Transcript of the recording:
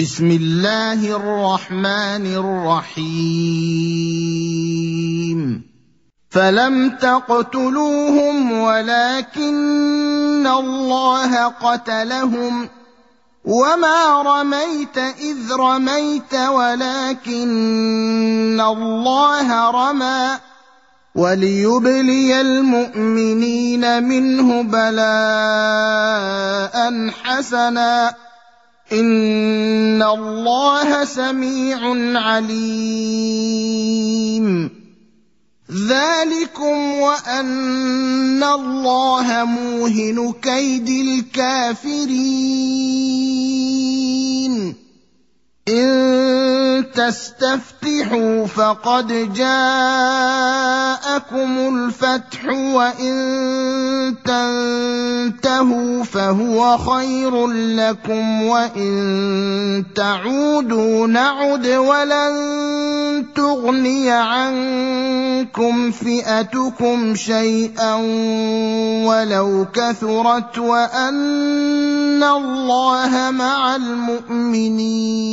بسم الله الرحمن الرحيم. فلم تقتلوهم ولكن الله قتلهم. وما رميت إذ رميت ولكن الله رمى. وليبلي المؤمنين منه بلاء حسنا. ان الله سميع عليم ذلكم وان الله موهن كيد الكافرين تستفتحوا فقد جاءكم الفتح وإن تنتهوا فهو خير لكم وإن تعودوا نعد ولن تغني عنكم فئتكم شيئا ولو كثرت وأن الله مع المؤمنين